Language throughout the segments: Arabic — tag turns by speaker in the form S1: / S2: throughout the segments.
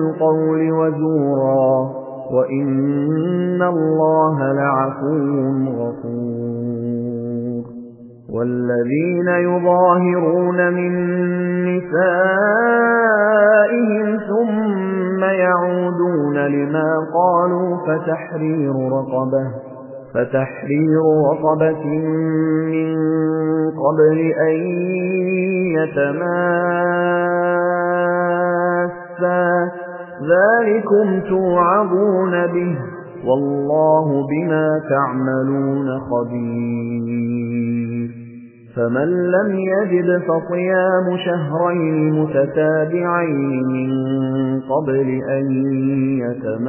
S1: القول وزورا وإن الله لعفو غفور والذين يظاهرون من نسائهم ثم يعودون لما قالوا فتحرير رقبة فتحرير رقبة من قبل أن يتماسا ذلكم توعظون به والله بما تعملون خبير. فمن لم يجد فصيام شهرين متتابعين من قبل أن يتماسا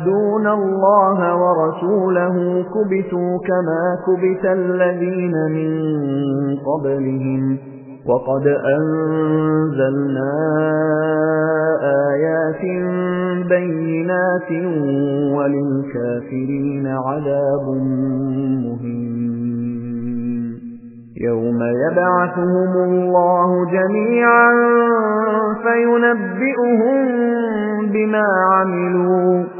S1: يحادون الله ورسوله كبتوا كما كبت الذين من قبلهم وقد أنزلنا آيات بينات وللكافرين عذاب مهين يوم يبعثهم الله جميعا فينبئهم بما عملوا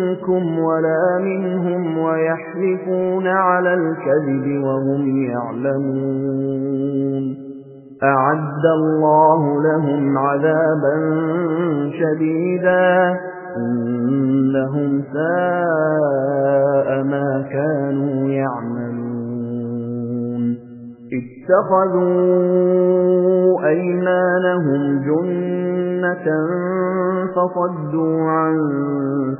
S1: منكم ولا منهم ويحلفون على الكذب وهم يعلمون. أعد الله لهم عذابا شديدا. إنهم ساء ما كانوا يعملون. اتخذوا أيمانهم جنة فصدوا عن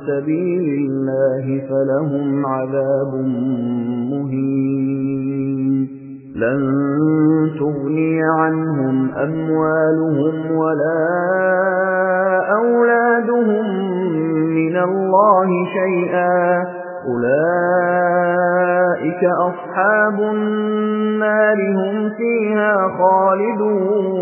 S1: سبيل الله فلهم عذاب مهين. لن تغني عنهم أموالهم ولا أولادهم من الله شيئا. أولئك أصحاب النار هم فيها خالدون.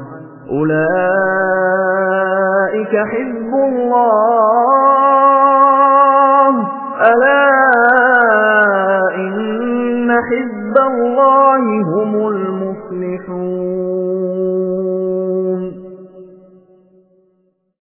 S1: أولئك حزب الله. ألا إن حزب الله هم الله